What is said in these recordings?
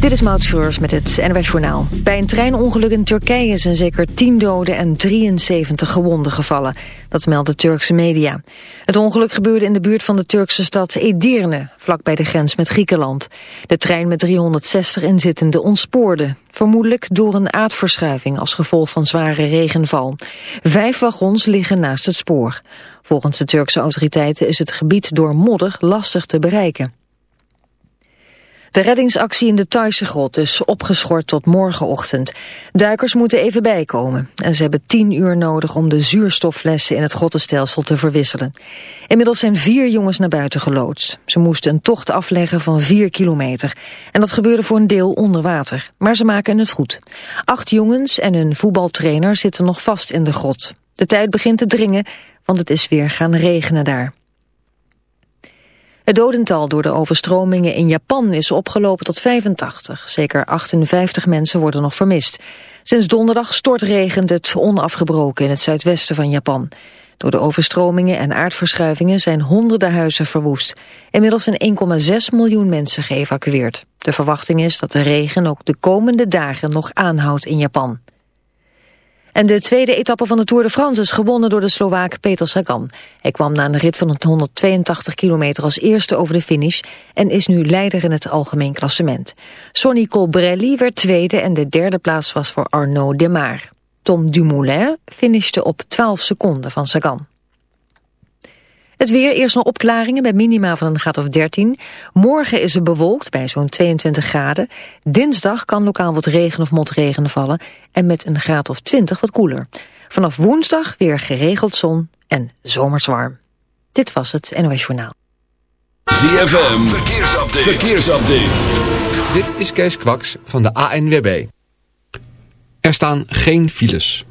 Dit is Maud Schreurs met het NWS Journaal. Bij een treinongeluk in Turkije zijn zeker 10 doden en 73 gewonden gevallen. Dat melden Turkse media. Het ongeluk gebeurde in de buurt van de Turkse stad Edirne, vlakbij de grens met Griekenland. De trein met 360 inzittenden ontspoorde. Vermoedelijk door een aardverschuiving als gevolg van zware regenval. Vijf wagons liggen naast het spoor. Volgens de Turkse autoriteiten is het gebied door modder lastig te bereiken. De reddingsactie in de Thaise grot is opgeschort tot morgenochtend. Duikers moeten even bijkomen en ze hebben tien uur nodig om de zuurstofflessen in het grottenstelsel te verwisselen. Inmiddels zijn vier jongens naar buiten geloodst. Ze moesten een tocht afleggen van vier kilometer. En dat gebeurde voor een deel onder water, maar ze maken het goed. Acht jongens en een voetbaltrainer zitten nog vast in de grot. De tijd begint te dringen, want het is weer gaan regenen daar. Het dodental door de overstromingen in Japan is opgelopen tot 85. Zeker 58 mensen worden nog vermist. Sinds donderdag stortregent het onafgebroken in het zuidwesten van Japan. Door de overstromingen en aardverschuivingen zijn honderden huizen verwoest. Inmiddels zijn 1,6 miljoen mensen geëvacueerd. De verwachting is dat de regen ook de komende dagen nog aanhoudt in Japan. En de tweede etappe van de Tour de France is gewonnen door de Slovaak Peter Sagan. Hij kwam na een rit van 182 kilometer als eerste over de finish... en is nu leider in het algemeen klassement. Sonny Colbrelli werd tweede en de derde plaats was voor Arnaud Demar. Tom Dumoulin finishte op 12 seconden van Sagan. Het weer, eerst nog opklaringen bij minima van een graad of 13. Morgen is het bewolkt bij zo'n 22 graden. Dinsdag kan lokaal wat regen of motregen vallen. En met een graad of 20 wat koeler. Vanaf woensdag weer geregeld zon en zomers warm. Dit was het NOS Journaal. ZFM, verkeersupdate. verkeersupdate. Dit is Kees Kwaks van de ANWB. Er staan geen files.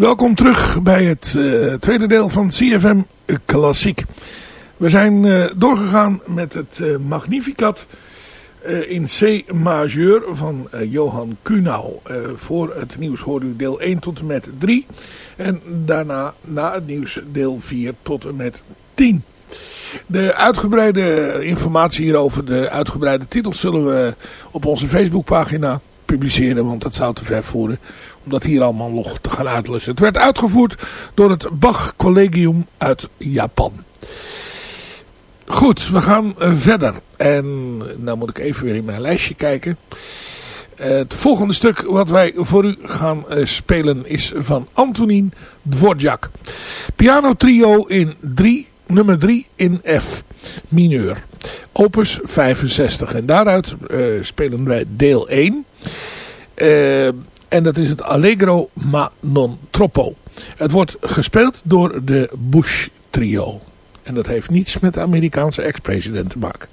Welkom terug bij het uh, tweede deel van CFM Klassiek. We zijn uh, doorgegaan met het uh, Magnificat in C majeur van Johan Kunau. voor het nieuws hoorde u deel 1 tot en met 3. En daarna na het nieuws deel 4 tot en met 10. De uitgebreide informatie hierover, de uitgebreide titels zullen we op onze Facebookpagina publiceren, want dat zou te ver voeren om dat hier allemaal nog te gaan uitlussen. Het werd uitgevoerd door het Bach Collegium uit Japan. Goed, we gaan eh, verder. En nou moet ik even weer in mijn lijstje kijken. Het volgende stuk wat wij voor u gaan eh, spelen is van Antonin Dvorak. Piano trio in 3, nummer 3 in F mineur. Opus 65. En daaruit spelen wij deel 1. Uh, en dat is het Allegro ma non troppo. Het wordt gespeeld door de Bush trio. En dat heeft niets met de Amerikaanse ex-president te maken.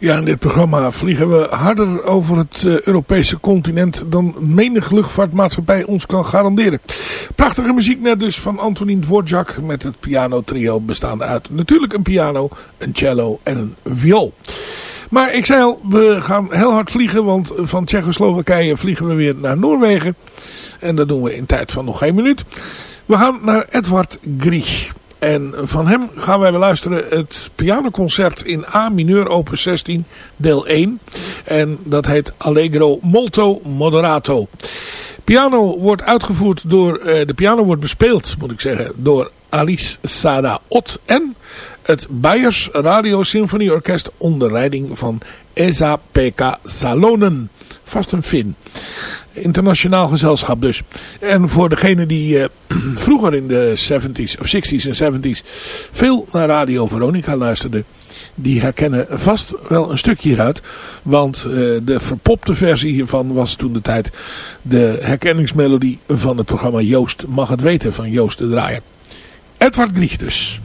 Ja, in dit programma vliegen we harder over het uh, Europese continent dan menig luchtvaartmaatschappij ons kan garanderen. Prachtige muziek net dus van Antonin Dvorak met het piano trio bestaande uit natuurlijk een piano, een cello en een viool. Maar ik zei al, we gaan heel hard vliegen, want van Tsjechoslowakije vliegen we weer naar Noorwegen. En dat doen we in tijd van nog geen minuut. We gaan naar Edward Grieg. En van hem gaan wij beluisteren het pianoconcert in A mineur opus 16 deel 1. En dat heet Allegro molto moderato. Piano wordt uitgevoerd door, eh, de piano wordt bespeeld moet ik zeggen door Alice Sada Ott en het Bayers Radio Symfonieorkest onder leiding van Esa Pekka Salonen. Vast een Fin. Internationaal gezelschap dus. En voor degene die uh, vroeger in de 70s of 60s en 70s veel naar Radio Veronica luisterde. Die herkennen vast wel een stukje hieruit. Want uh, de verpopte versie hiervan was toen de tijd de herkenningsmelodie van het programma Joost mag het weten van Joost de Draaier. Edward Grieg dus.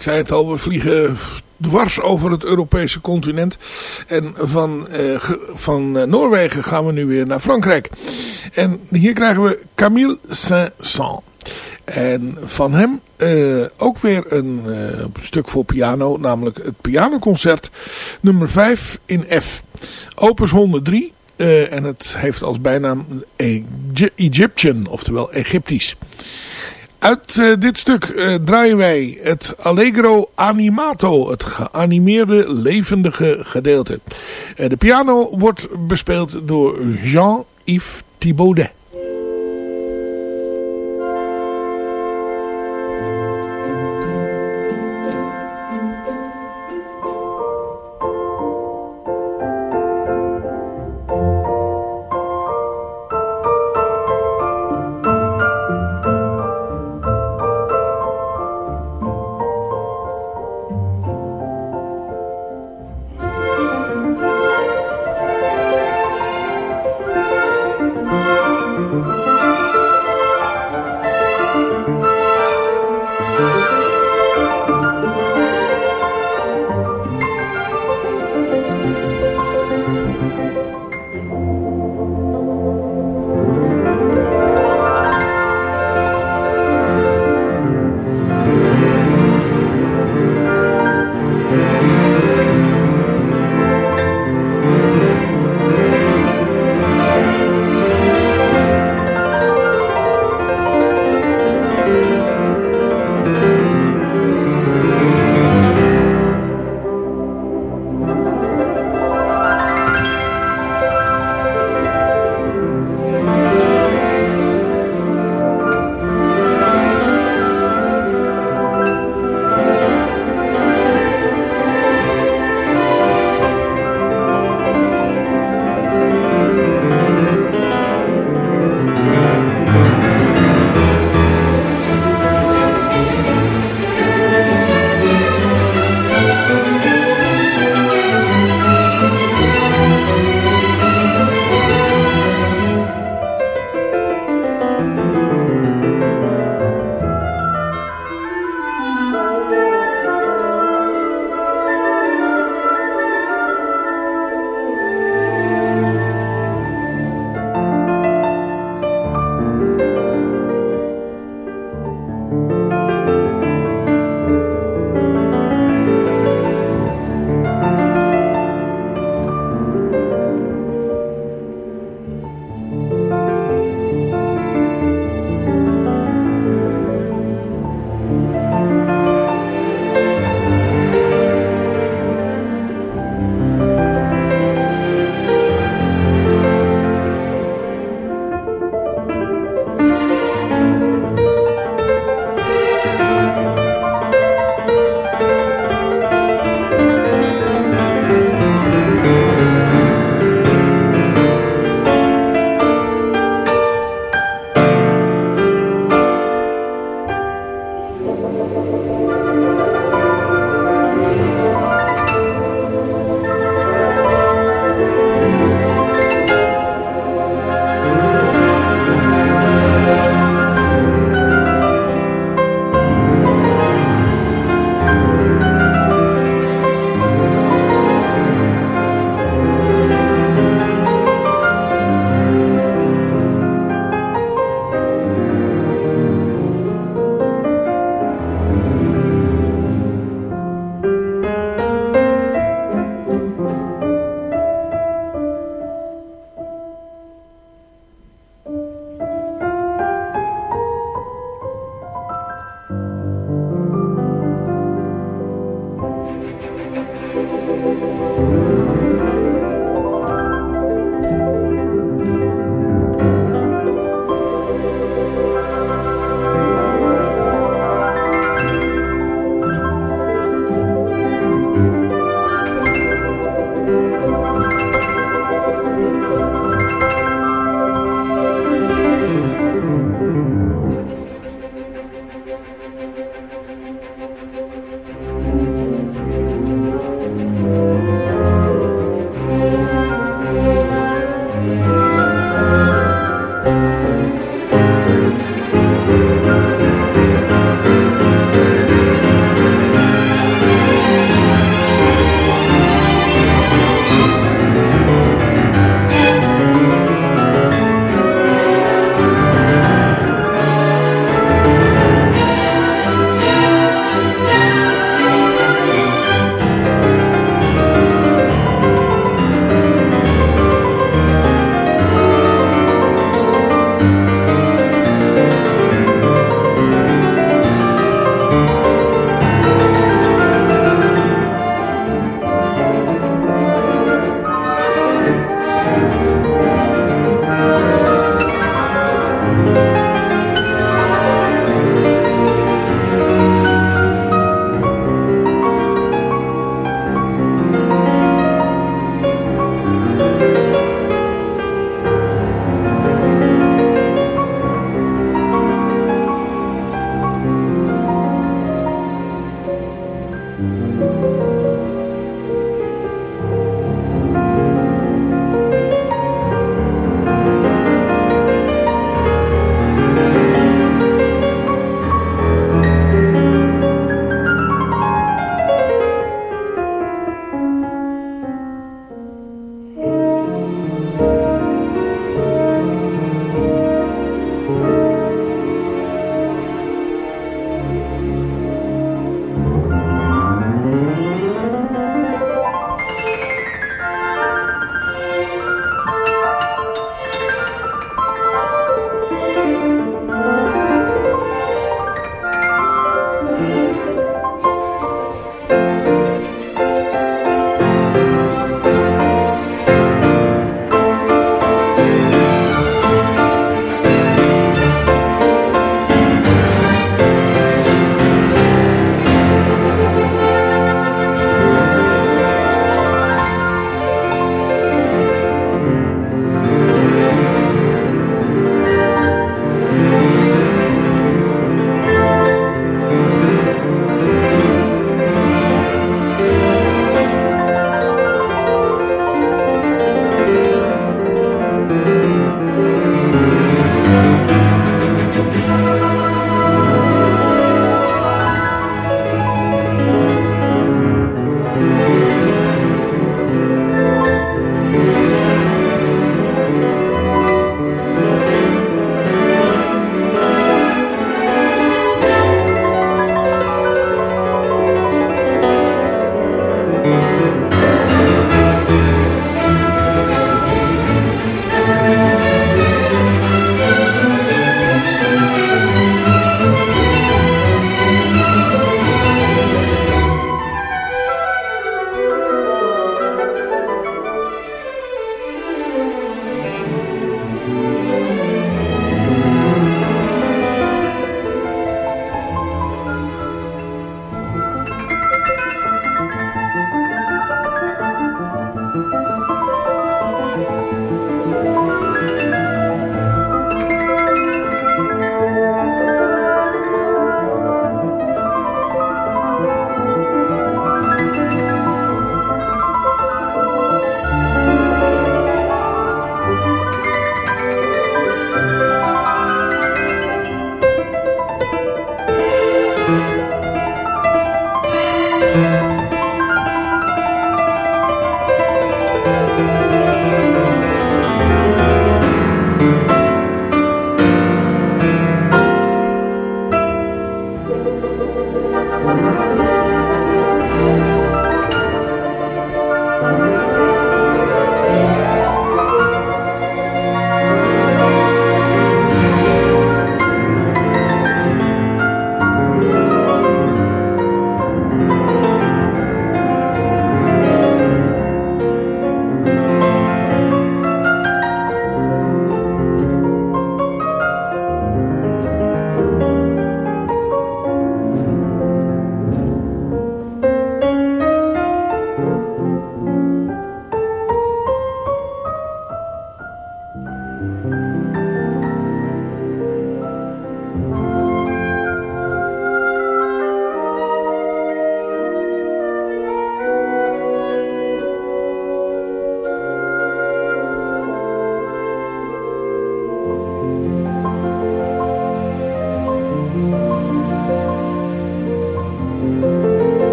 Ik zei het al, we vliegen dwars over het Europese continent. En van, uh, van uh, Noorwegen gaan we nu weer naar Frankrijk. En hier krijgen we Camille Saint-Saëns. En van hem uh, ook weer een stuk voor piano, namelijk het pianoconcert nummer 5 in F. Opus 103 en het heeft als bijnaam Egyptian, oftewel Egyptisch. Uit uh, dit stuk uh, draaien wij het Allegro Animato, het geanimeerde levendige gedeelte. Uh, de piano wordt bespeeld door Jean-Yves Thibaudet.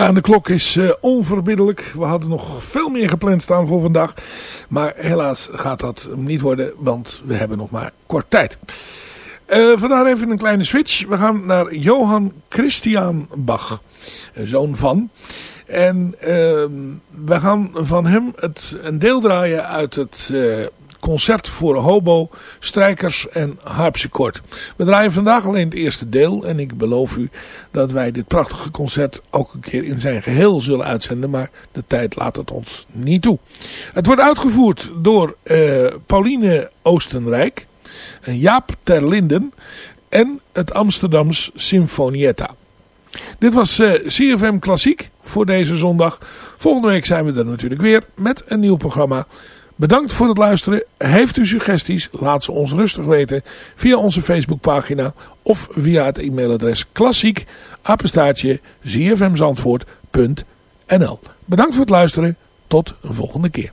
Ja, en de klok is uh, onverbiddelijk. We hadden nog veel meer gepland staan voor vandaag. Maar helaas gaat dat niet worden, want we hebben nog maar kort tijd. Uh, vandaar even een kleine switch. We gaan naar Johann Christian Bach, zoon van. En uh, we gaan van hem het, een deel draaien uit het concert voor hobo, strijkers en harpsichord. We draaien vandaag alleen het eerste deel en ik beloof u dat wij dit prachtige concert ook een keer in zijn geheel zullen uitzenden, maar de tijd laat het ons niet toe. Het wordt uitgevoerd door uh, Pauline Oostenrijk, Jaap Terlinden en het Amsterdams Sinfonietta. Dit was uh, CFM Klassiek voor deze zondag. Volgende week zijn we er natuurlijk weer met een nieuw programma. Bedankt voor het luisteren. Heeft u suggesties? Laat ze ons rustig weten via onze Facebookpagina of via het e-mailadres klassiek apenstaartje Bedankt voor het luisteren. Tot een volgende keer.